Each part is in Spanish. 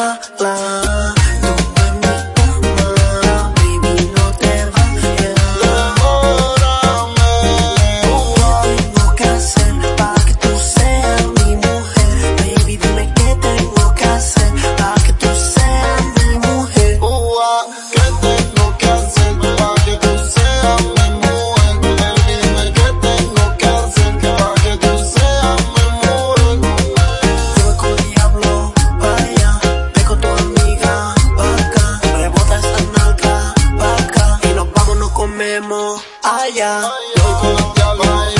mala. Yo con diablo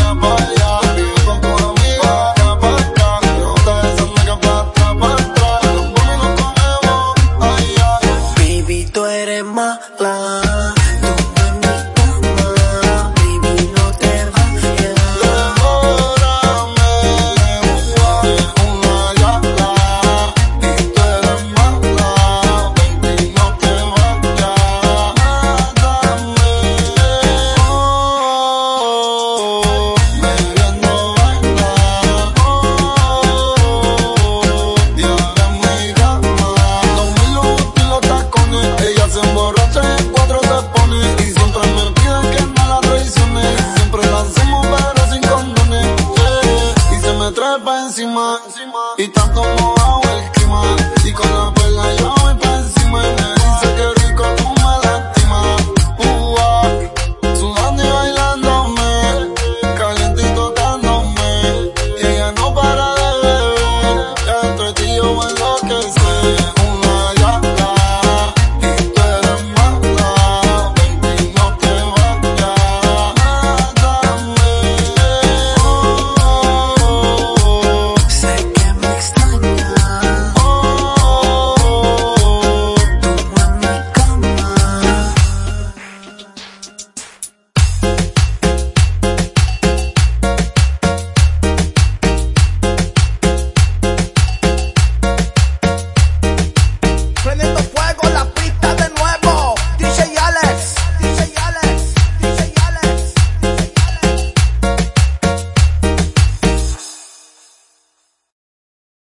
encima, y está como agua el clima, y con la